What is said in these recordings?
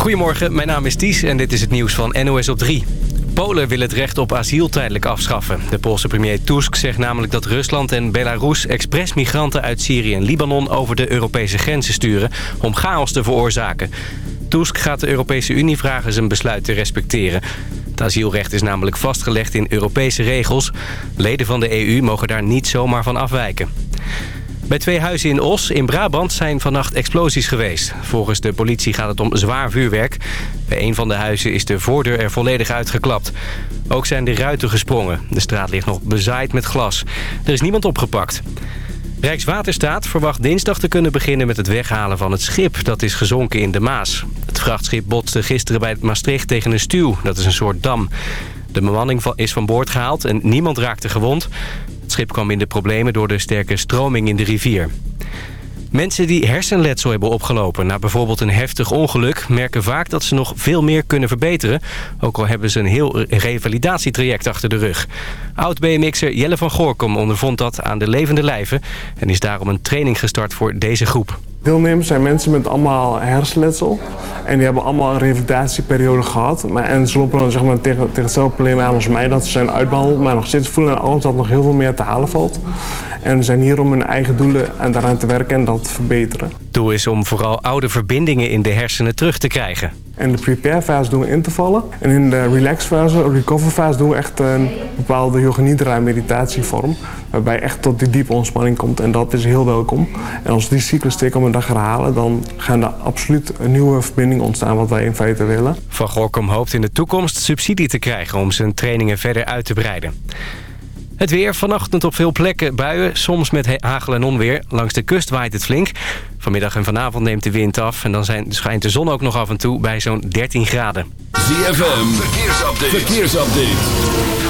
Goedemorgen, mijn naam is Ties en dit is het nieuws van NOS op 3. Polen willen het recht op asiel tijdelijk afschaffen. De Poolse premier Tusk zegt namelijk dat Rusland en Belarus... expres migranten uit Syrië en Libanon over de Europese grenzen sturen... om chaos te veroorzaken. Tusk gaat de Europese Unie vragen zijn besluit te respecteren. Het asielrecht is namelijk vastgelegd in Europese regels. Leden van de EU mogen daar niet zomaar van afwijken. Bij twee huizen in Os in Brabant zijn vannacht explosies geweest. Volgens de politie gaat het om zwaar vuurwerk. Bij een van de huizen is de voordeur er volledig uitgeklapt. Ook zijn de ruiten gesprongen. De straat ligt nog bezaaid met glas. Er is niemand opgepakt. Rijkswaterstaat verwacht dinsdag te kunnen beginnen met het weghalen van het schip dat is gezonken in de Maas. Het vrachtschip botste gisteren bij Maastricht tegen een stuw, dat is een soort dam. De bemanning is van boord gehaald en niemand raakte gewond. Het schip kwam in de problemen door de sterke stroming in de rivier. Mensen die hersenletsel hebben opgelopen na bijvoorbeeld een heftig ongeluk... merken vaak dat ze nog veel meer kunnen verbeteren. Ook al hebben ze een heel revalidatietraject achter de rug. Oud-BMX'er Jelle van Goorkom ondervond dat aan de levende lijven... en is daarom een training gestart voor deze groep. Deelnemers zijn mensen met allemaal hersenletsel. En die hebben allemaal een revalidatieperiode gehad. Maar, en ze lopen dan zeg maar, tegen, tegen hetzelfde probleem aan als mij. Dat ze zijn uitbehandeld, maar nog steeds voelen alles dat nog heel veel meer te halen valt. En zijn hier om hun eigen doelen en daaraan te werken en dat te verbeteren. Doel is om vooral oude verbindingen in de hersenen terug te krijgen. En de prepare fase doen we intervallen. En in de relax fase, recover fase, doen we echt een bepaalde yoga meditatievorm. Waarbij echt tot die diepe ontspanning komt. En dat is heel welkom. En als die cyclus twee keer een dag herhalen... dan gaan er absoluut een nieuwe verbindingen ontstaan wat wij in feite willen. Van Gorkum hoopt in de toekomst subsidie te krijgen... om zijn trainingen verder uit te breiden. Het weer, vanochtend op veel plekken buien, soms met hagel en onweer. Langs de kust waait het flink. Vanmiddag en vanavond neemt de wind af en dan zijn, schijnt de zon ook nog af en toe bij zo'n 13 graden. ZFM, verkeersupdate. verkeersupdate.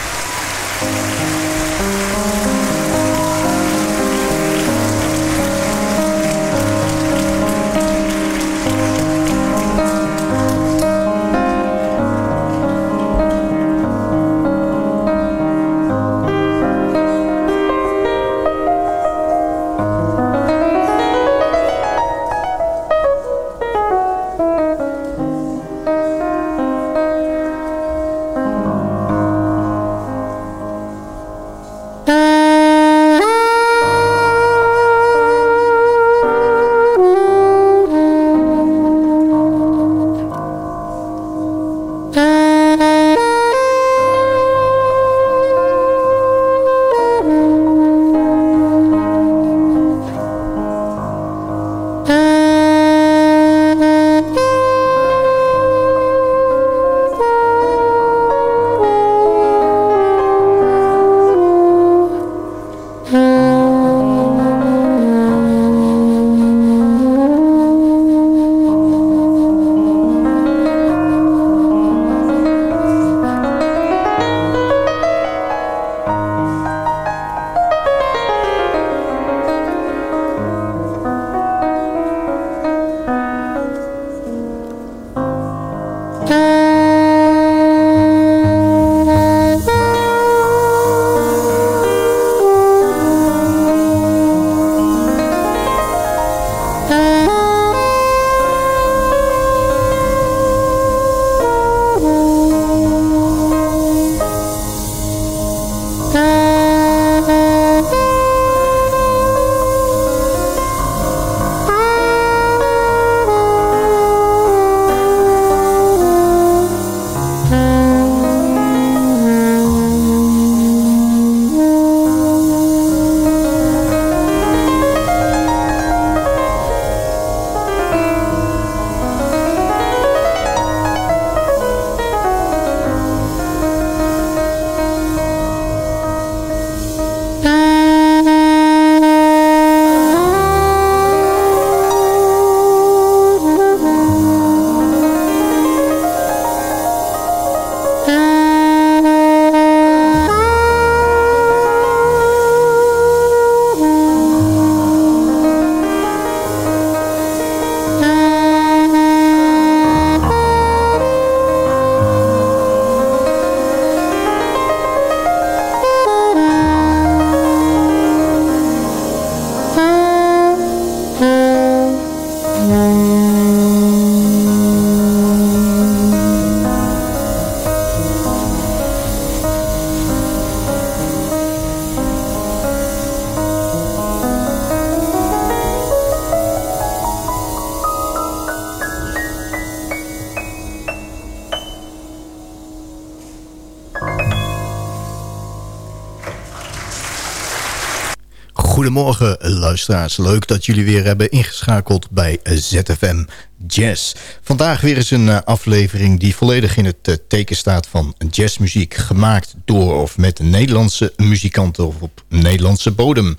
Luisteraars. Leuk dat jullie weer hebben ingeschakeld bij ZFM Jazz. Vandaag weer eens een eh, aflevering die volledig in het eh, teken staat van jazzmuziek. Gemaakt door of met Nederlandse muzikanten of op Nederlandse bodem.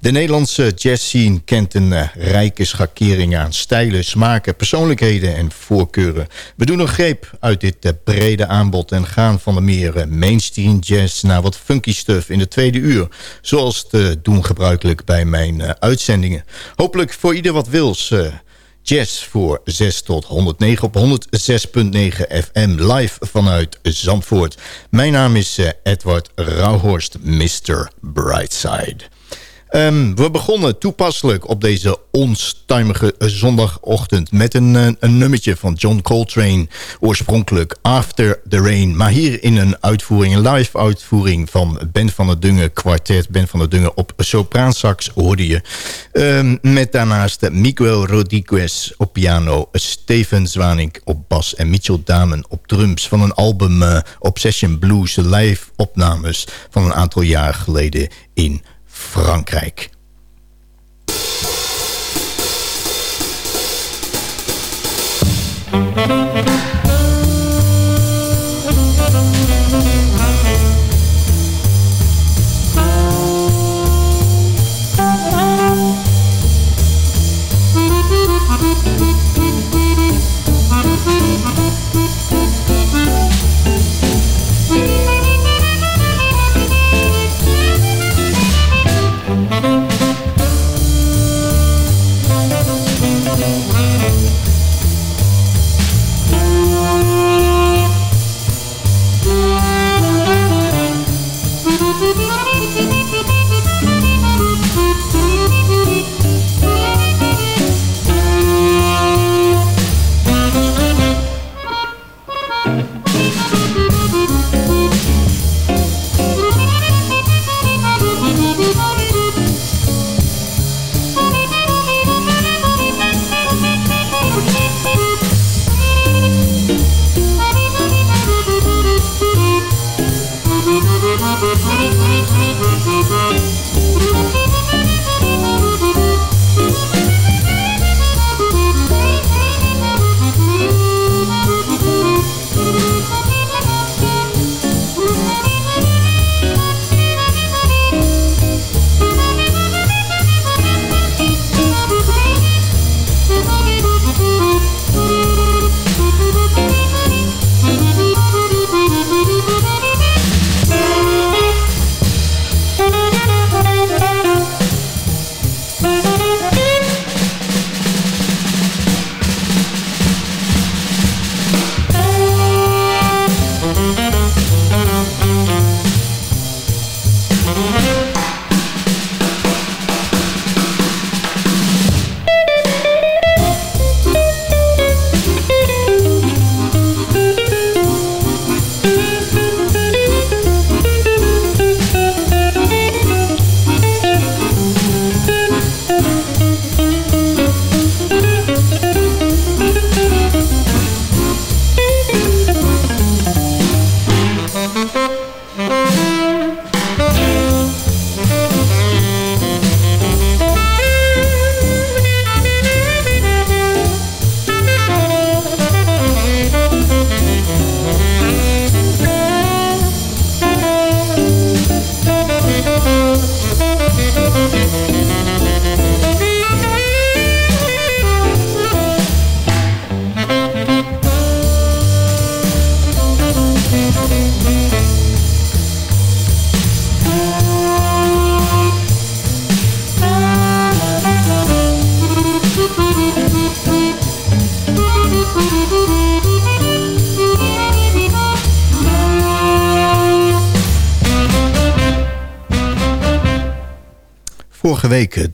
De Nederlandse jazzscene kent een uh, rijke schakering aan stijlen, smaken, persoonlijkheden en voorkeuren. We doen een greep uit dit uh, brede aanbod en gaan van de meer uh, mainstream jazz naar wat funky stuff in de tweede uur. Zoals te doen gebruikelijk bij mijn uitzendingen. Hopelijk voor ieder wat wils. Jazz voor 6 tot 109 op 106.9 FM live vanuit Zandvoort. Mijn naam is Edward Rauhorst, Mr. Brightside. Um, we begonnen toepasselijk op deze onstuimige zondagochtend... met een, eh, een nummertje van John Coltrane, oorspronkelijk After the Rain. Maar hier in een uitvoering, een live uitvoering van Ben van der Dungen kwartet. Ben van der Dungen op sopraansax hoorde je. Um, met daarnaast Miguel Rodriguez op piano, Steven Zwanink op bas... en Mitchell Damen op drums van een album uh, Obsession Blues live opnames... van een aantal jaar geleden in Frankrijk.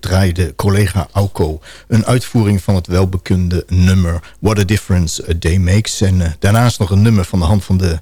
Draaide collega Auko een uitvoering van het welbekende nummer What a Difference a Day Makes. En uh, daarnaast nog een nummer van de hand van de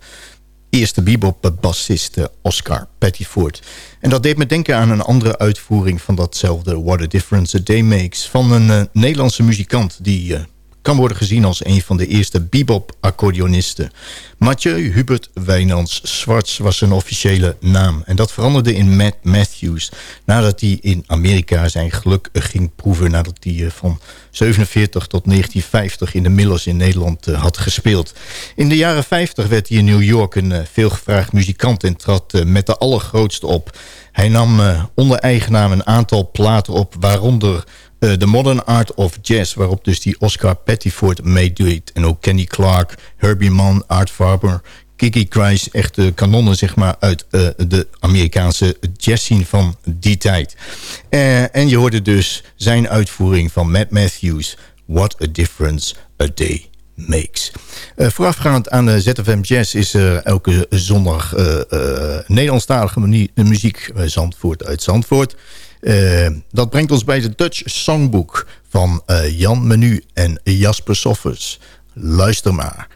eerste bebop-bassist Oscar Pettiford. En dat deed me denken aan een andere uitvoering van datzelfde What a Difference a Day Makes... van een uh, Nederlandse muzikant die uh, kan worden gezien als een van de eerste bebop-accordeonisten. Mathieu Hubert Wijnands Zwarts was zijn officiële naam. En dat veranderde in Matt Matthews. Nadat hij in Amerika zijn geluk ging proeven. Nadat hij van 47 tot 1950 in de Millers in Nederland had gespeeld. In de jaren 50 werd hij in New York een veelgevraagd muzikant. En trad met de allergrootste op. Hij nam onder eigen naam een aantal platen op. Waaronder The Modern Art of Jazz... waarop dus die Oscar Pettiford meedoet. En ook Kenny Clark, Herbie Mann, Art Farber... Kiki Christ, echte kanonnen zeg maar, uit uh, de Amerikaanse jazzscene van die tijd. Uh, en je hoorde dus zijn uitvoering van Matt Matthews... What a Difference a Day Makes. Voorafgaand aan de ZFM Jazz is er elke zondag Nederlandstalige muziek Zandvoort uit Zandvoort. Uh, dat brengt ons bij de Dutch Songbook van uh, Jan Menu en Jasper Soffers. Luister maar.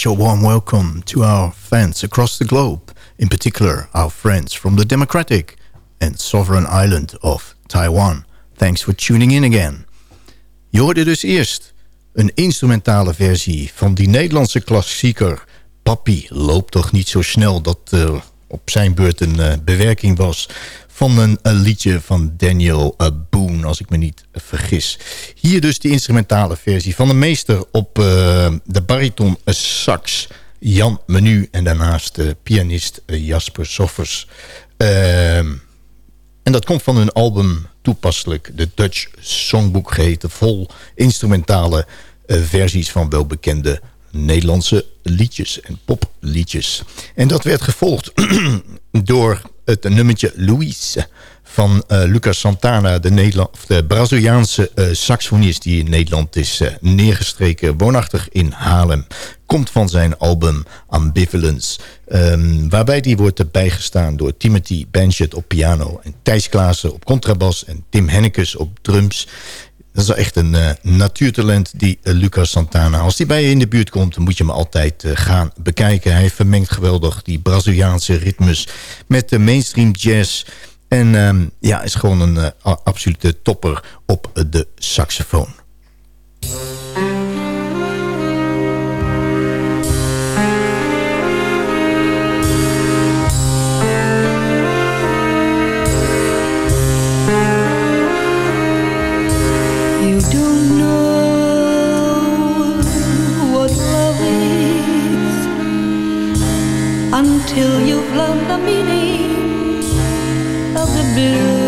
Special warm welcome to our fans across the globe, in particular our friends from the democratic and sovereign island of Taiwan. Thanks for tuning in again. Je hoorde dus eerst een instrumentale versie van die Nederlandse klassieker... Papi, loop toch niet zo snel. Dat uh, op zijn beurt een bewerking was van een, liedje van Daniel Boone, als ik me niet vergis. Hier dus de instrumentale versie van de meester op de bariton sax Jan Menu en daarnaast de pianist Jasper Soffers. Ehm, en dat komt van hun album toepasselijk, de Dutch Songbook geheten, vol instrumentale versies van welbekende Nederlandse liedjes en popliedjes. En dat werd gevolgd door het nummertje Louise van uh, Lucas Santana, de, Nederland, de Braziliaanse uh, saxofonist die in Nederland is uh, neergestreken, woonachtig in Haarlem. Komt van zijn album Ambivalence, um, waarbij die wordt bijgestaan door Timothy Benchett op piano en Thijs Klaassen op contrabas en Tim Hennekes op drums. Dat is echt een uh, natuurtalent, die uh, Lucas Santana. Als hij bij je in de buurt komt, moet je hem altijd uh, gaan bekijken. Hij vermengt geweldig die Braziliaanse ritmes met de mainstream jazz. En um, ja, is gewoon een absolute topper op de saxofoon. Until you've learned the meaning of the blues.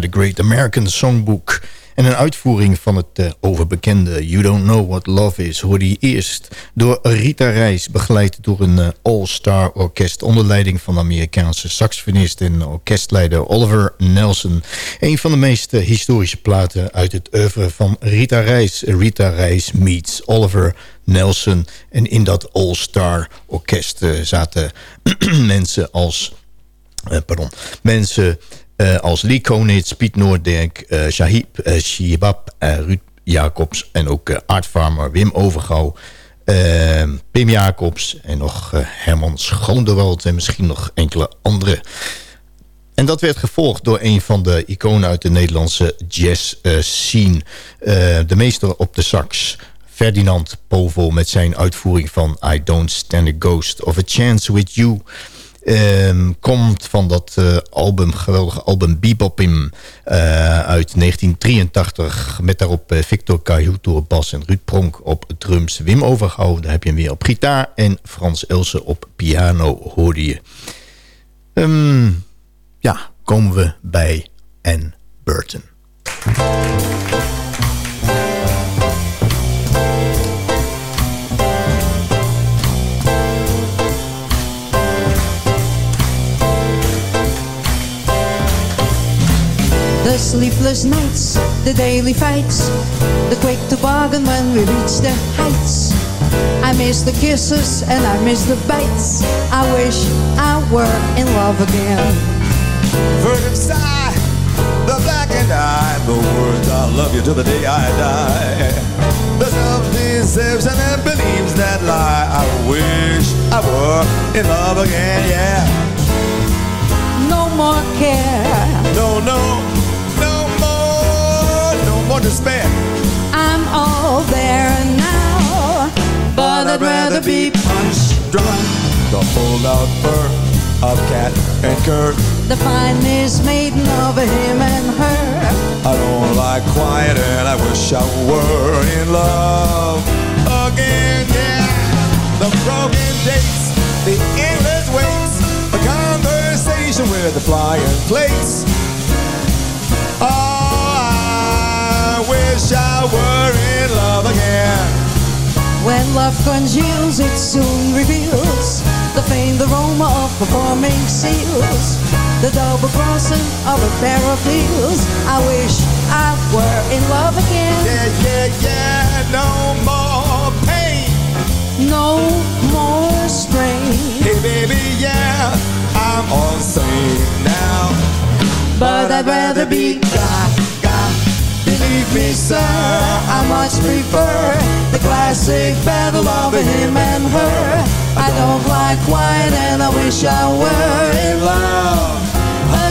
Naar de Great American Songbook. En een uitvoering van het uh, overbekende You Don't Know What Love Is... hoorde je eerst door Rita Reis... begeleid door een uh, all-star orkest... onder leiding van Amerikaanse saxofonist... en orkestleider Oliver Nelson. Een van de meest uh, historische platen uit het oeuvre van Rita Reis. Rita Reis meets Oliver Nelson. En in dat all-star orkest zaten mensen als... pardon, mensen als Lee Konitz, Piet Noordijk, uh, Shahib uh, Shibab, Ruud Jacobs en ook Art Farmer, Wim Overgouw, Pim Jacobs en nog Herman Schoondewald en misschien nog enkele andere. En dat werd gevolgd door een van de iconen uit de Nederlandse jazz scene. de meester op de sax, Ferdinand Povo met zijn uitvoering van I Don't Stand a Ghost of a Chance With You... Um, komt van dat uh, album, geweldige album Bebopim uh, uit 1983. Met daarop uh, Victor Cajuto op bas en Ruud Pronk op drums. Wim Overgouw, daar heb je hem weer op gitaar. En Frans Elsen op piano hoorde je. Um, ja, komen we bij Anne Burton. The sleepless nights, the daily fights, the quick toboggan when we reach the heights. I miss the kisses and I miss the bites. I wish I were in love again. Verdant sigh, the black and eye, the words I love you till the day I die. The self-deception and beliefs that lie. I wish I were in love again, yeah. No more care. No, no despair. I'm all there now, but I'd rather be punched drunk. The pulled out fur of cat and cur. The finest maiden of him and her. I don't like quiet and I wish I were in love again, yeah. The broken dates, the endless waits, the conversation with the flying plates. Wish I were in love again. When love congeals, it soon reveals the faint aroma of performing seals. The double crossing of a pair of heels. I wish I were in love again. Yeah, yeah, yeah. No more pain. No more strain. Hey, baby, yeah. I'm all sane now. But I'd rather be God believe me, sir, I much prefer the classic battle of him and her. I don't like wine and I wish I were in love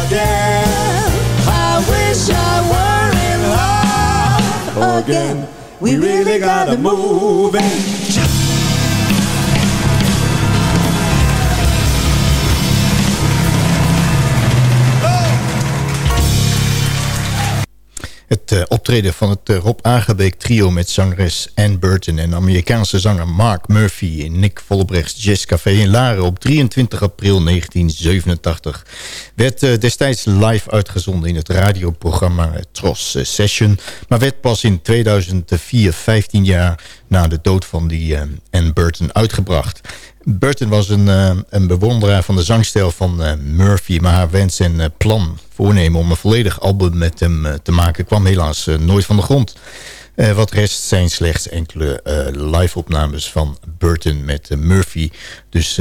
again. I wish I were in love again. We really gotta move in. Het uh, optreden van het uh, Rob Aangebeek trio met zangeres Ann Burton... en Amerikaanse zanger Mark Murphy in Nick Vollebrechts Jazzcafé in Laren... op 23 april 1987 werd uh, destijds live uitgezonden in het radioprogramma Tros Session... maar werd pas in 2004, 15 jaar na de dood van die Ann Burton uitgebracht... Burton was een, uh, een bewonderaar van de zangstijl van uh, Murphy... maar haar wens en uh, plan voornemen om een volledig album met hem te maken... kwam helaas nooit van de grond. wat rest zijn slechts enkele live-opnames van Burton met Murphy. Dus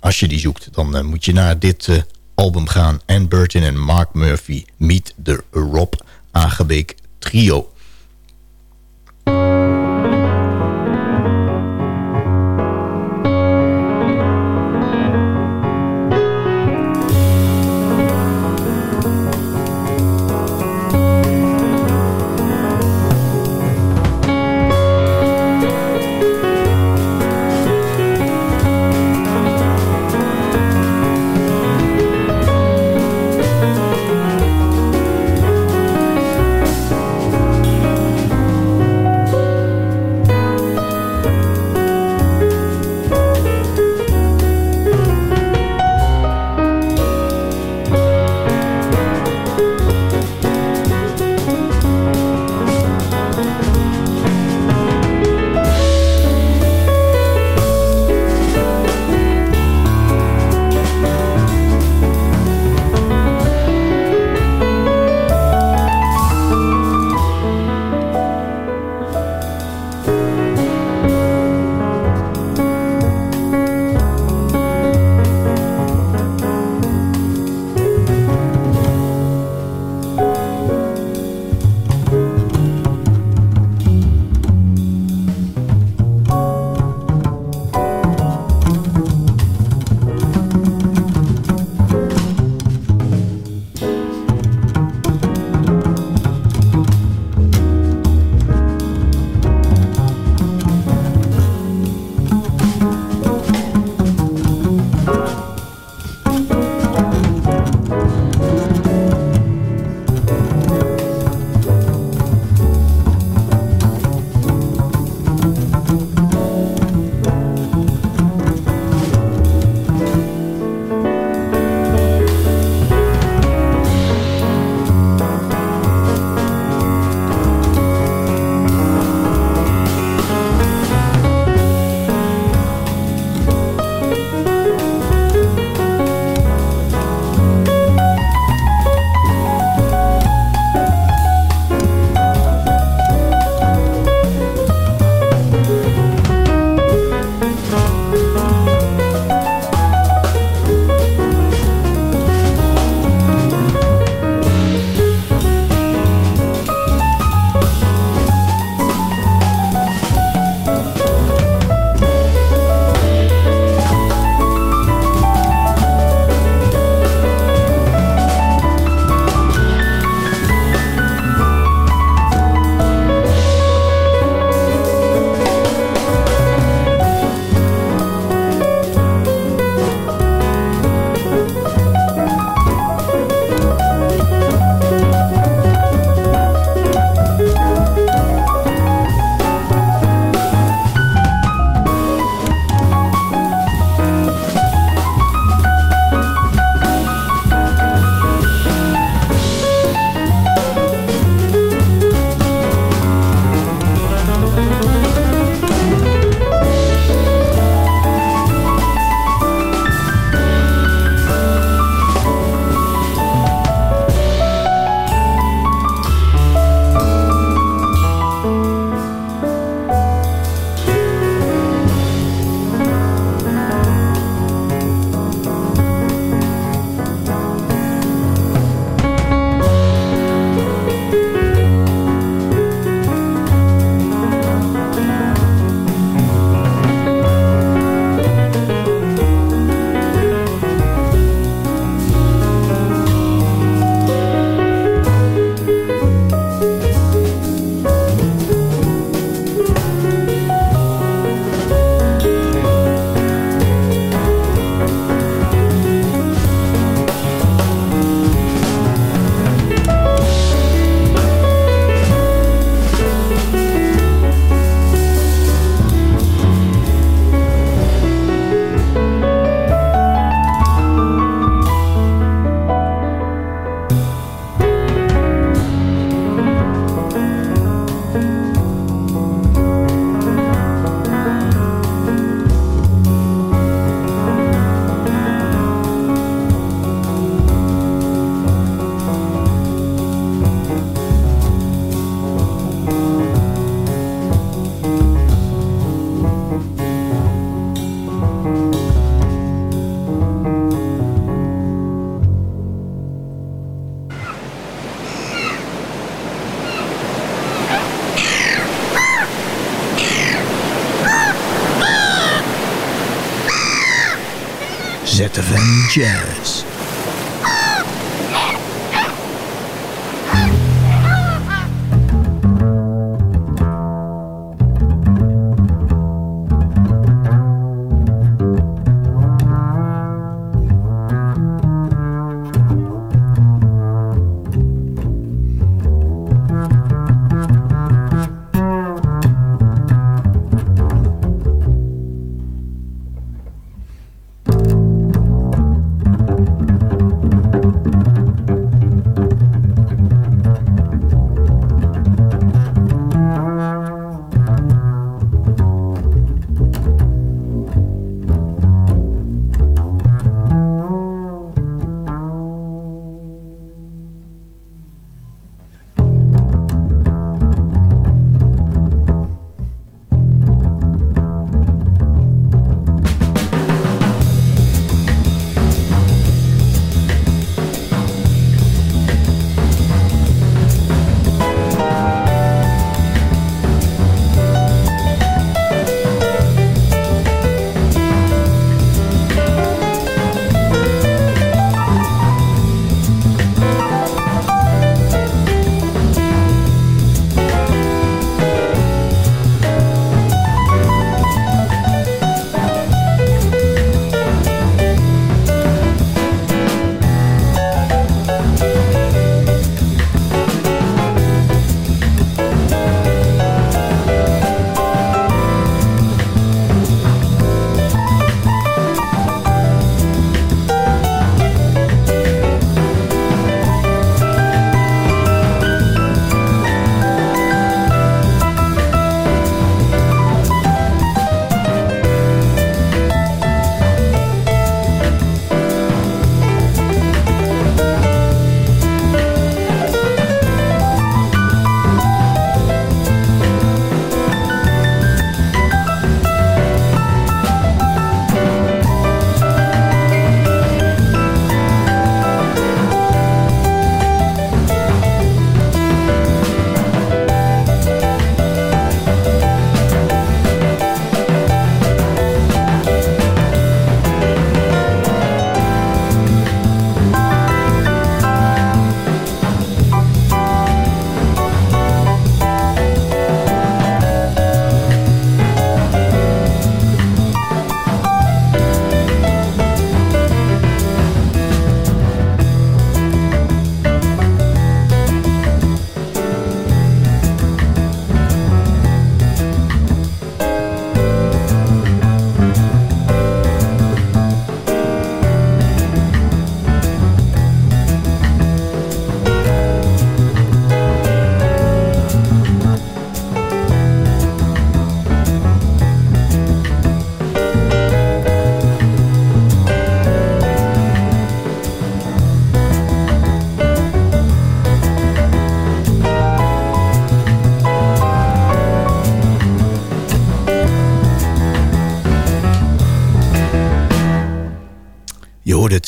als je die zoekt, dan moet je naar dit album gaan. En Burton en Mark Murphy Meet the Rob Aangebeek Trio. Jazz.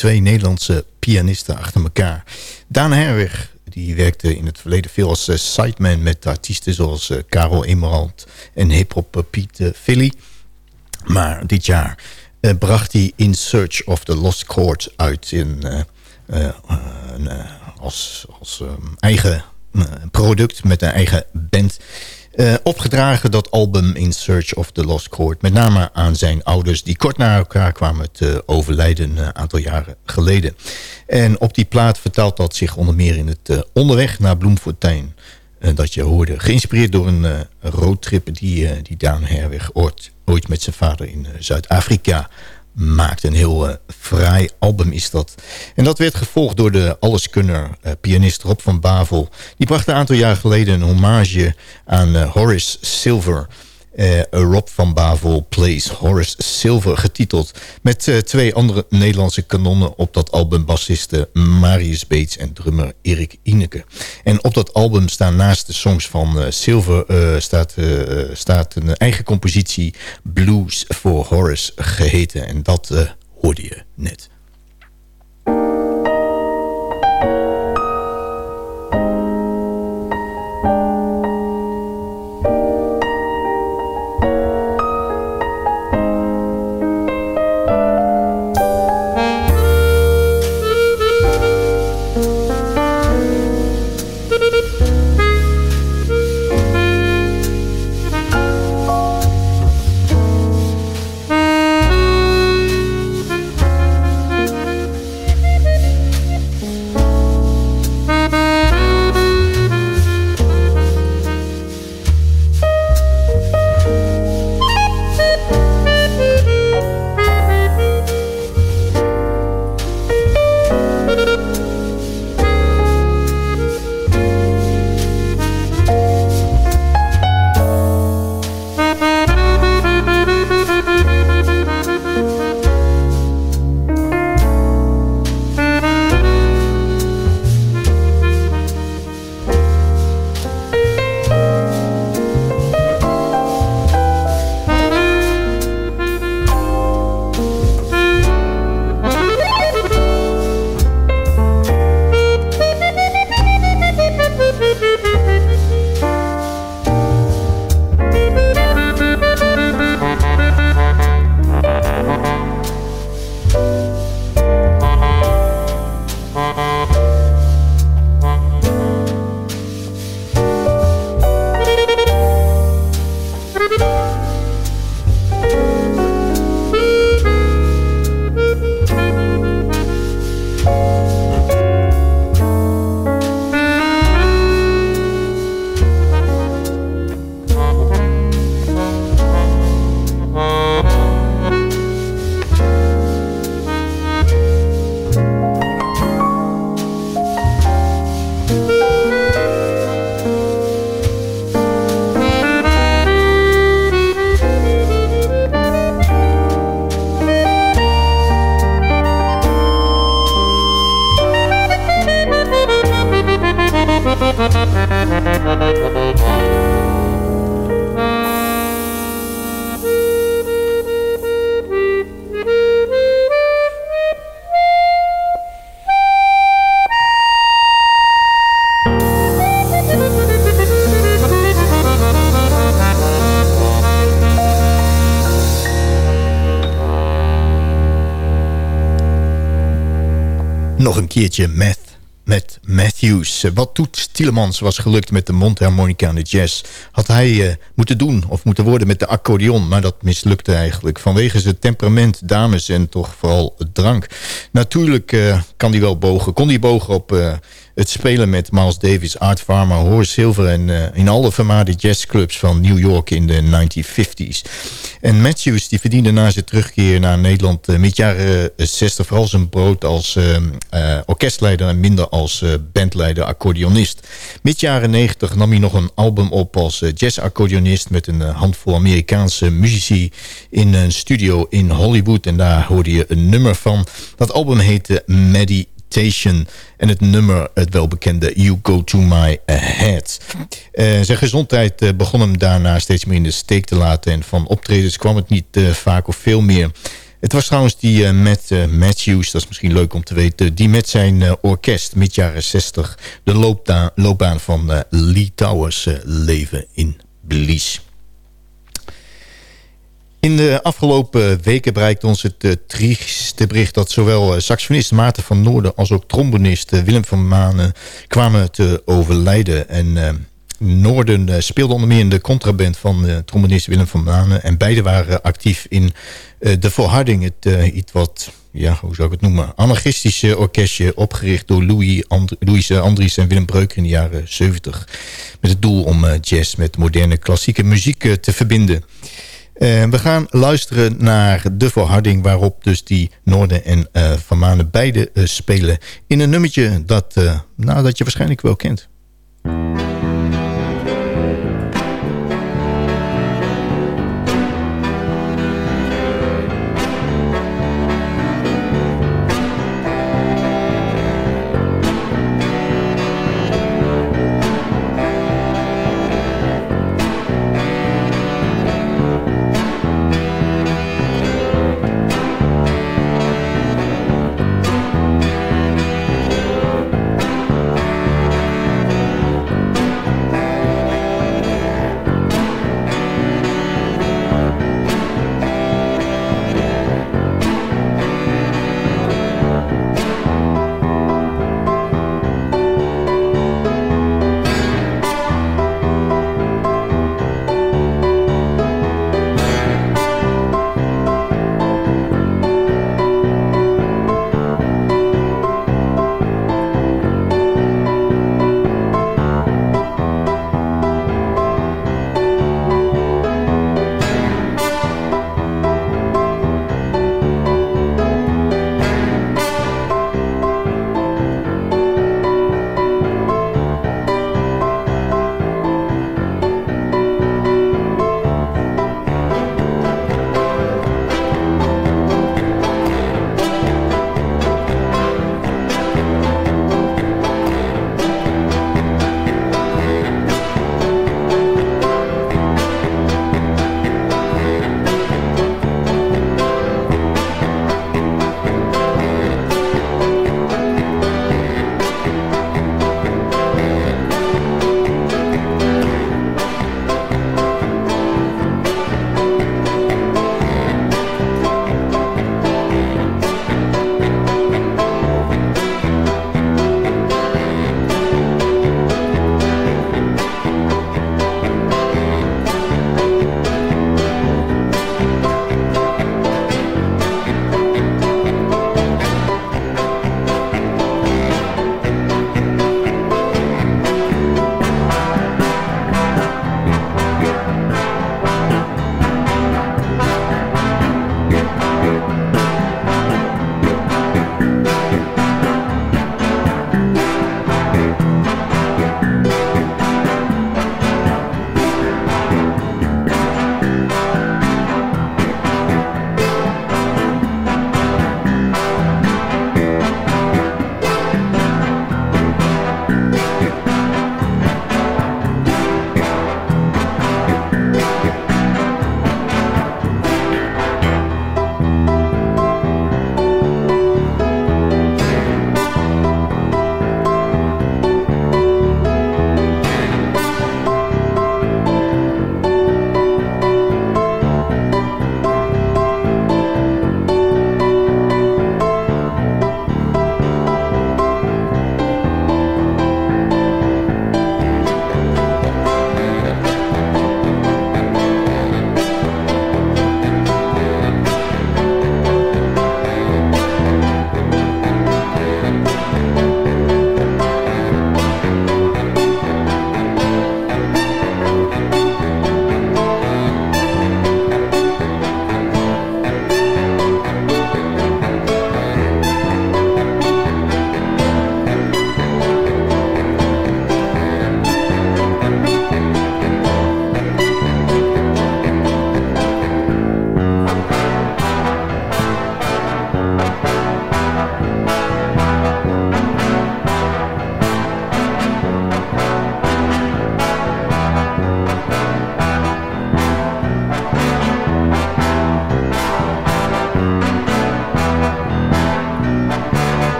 Twee Nederlandse pianisten achter elkaar. Daan Herweg, die werkte in het verleden veel als uh, sideman met artiesten zoals uh, Karel Emerald en hiphop Piet uh, Philly. Maar dit jaar bracht hij In Search of the Lost Chord uit in, als, als eigen product met een eigen band. Uh, opgedragen dat album In Search of the Lost Chord. Met name aan zijn ouders die kort na elkaar kwamen te overlijden een aantal jaren geleden. En op die plaat vertaalt dat zich onder meer in het uh, onderweg naar Bloemfontein. Dat je hoorde. Geïnspireerd door een roadtrip die, die Daan Herweg ooit, ooit met zijn vader in Zuid-Afrika maakt. Een heel uh, fraai album is dat. En dat werd gevolgd door de alleskunner uh, pianist Rob van Bavel. Die bracht een aantal jaar geleden een hommage aan uh, Horace Silver... Uh, Rob van Bavel Plays Horace Silver getiteld. Met uh, twee andere Nederlandse kanonnen op dat album bassisten Marius Beets en drummer Erik Ineke. En op dat album staan naast de songs van uh, Silver staat, staat een eigen compositie Blues for Horace geheten. En dat hoorde je net. Nog een keertje Meth met Matthews. Wat Toet Tielemans was gelukt met de mondharmonica en de jazz... had hij uh, moeten doen of moeten worden met de accordeon... maar dat mislukte eigenlijk vanwege zijn temperament, dames en toch vooral drank. Natuurlijk uh, kan hij wel bogen, kon hij bogen op... het spelen met Miles Davis, Art Farmer, Horace Silver... en uh, in alle vermaarde jazzclubs van New York in de 1950s. En Matthews die verdiende na zijn terugkeer naar Nederland... Uh, mid jaren 60 vooral zijn brood als uh, orkestleider... en minder als bandleider, accordeonist. Mid jaren 90 nam hij nog een album op als jazz-accordeonist... met een handvol Amerikaanse muzici in een studio in Hollywood. En daar hoorde je een nummer van. Dat album heette Maddie en het nummer, het welbekende You Go To My Head. Uh, zijn gezondheid uh, begon hem daarna steeds meer in de steek te laten... en van optredens kwam het niet uh, vaak of veel meer... Het was trouwens die met Matthews, dat is misschien leuk om te weten... die met zijn orkest mid jaren 60 de loopbaan van Lee Towers leven in Belize. In de afgelopen weken bereikt ons het uh, trieste bericht... dat zowel uh, saxofonist Maarten van Noorden als ook trombonist uh, Willem van Manen kwamen te overlijden. En Noorden speelde onder meer in de contraband van trombonist Willem van Manen. En beide waren actief in de Volharding, het iets wat... Ja, hoe zou ik het noemen? Anarchistische orkestje opgericht door Louis, And Louis Andries en Willem Breuker in de jaren 70. Met het doel om jazz met moderne klassieke muziek te verbinden. Uh, we gaan luisteren naar de verharding waarop dus die Noorden en uh, Van Manen beide uh, spelen. In een nummertje dat, nou, dat je waarschijnlijk wel kent.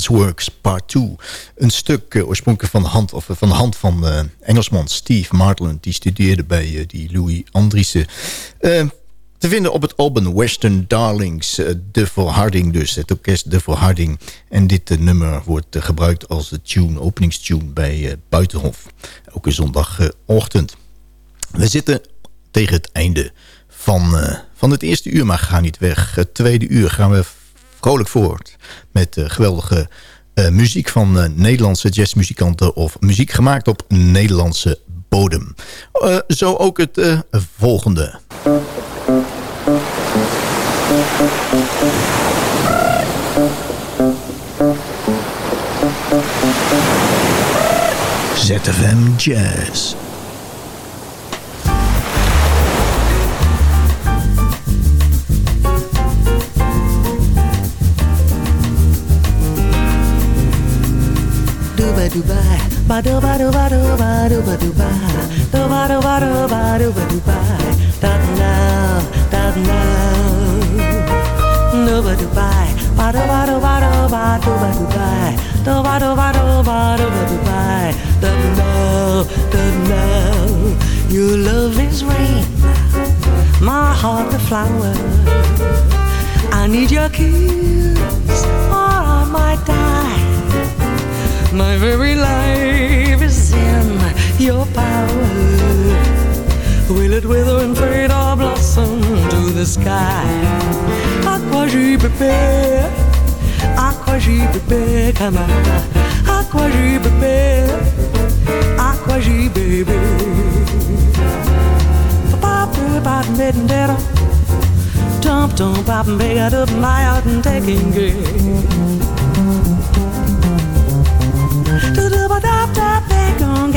Danceworks Part 2. Een stuk uh, oorspronkelijk van de hand, of, van, de hand van uh, Engelsman Steve Martland. Die studeerde bij die Louis Andriessen. te vinden op het album Western Darlings. de Volharding dus, het orkest De Volharding. En dit nummer wordt gebruikt als de tune, openingstune bij Buitenhof. Elke zondagochtend. We zitten tegen het einde van, van het eerste uur, maar gaan niet weg. Het tweede uur gaan we vrolijk voort. Met uh, geweldige uh, muziek van uh, Nederlandse jazzmuzikanten... of muziek gemaakt op Nederlandse bodem. zo ook het volgende. ZFM Jazz. badu ba badu badu badu badu badu ba do badu badu badu badu ba da na da na do badu ba badu badu badu badu badu ba do badu badu badu badu ba da na da na your love is rain my heart a flower. I need your kiss or I might die. My very life is in your power. Will it wither and fade or blossom to the sky? À quoi j'y bébé? À quoi j'y bébé? On. À quoi j'y bébé? À quoi j'y bébé? Dump, dump, pop, and big, I do my out and taking it. Dum-ba-da-da, big da.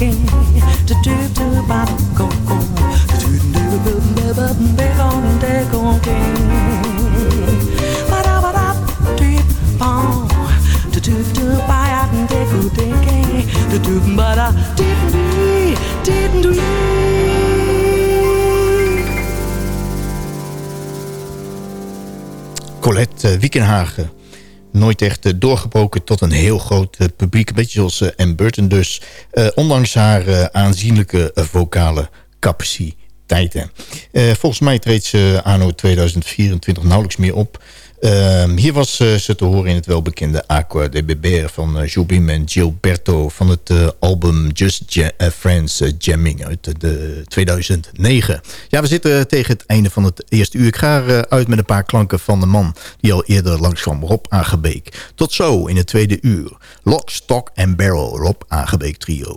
De Colette Wiekenhagen. Nooit echt uh, doorgebroken tot een heel groot uh, publiek. Een beetje zoals uh, Anne Burton dus. ondanks haar aanzienlijke vocale capaciteiten. volgens mij treedt ze anno 2024 nauwelijks meer op. Ehm, hier was uh, ze te horen in het welbekende Aqua de Beber van uh, Jobim en Gilberto van het uh, album Just Friends Jamming uit de 2009. Ja, we zitten tegen het einde van het eerste uur. Ik ga uit met een paar klanken van de man die al eerder langs kwam, Rob Aangebeek. Tot zo in het tweede uur. Lock, Stock and Barrel, Rob Aangebeek Trio.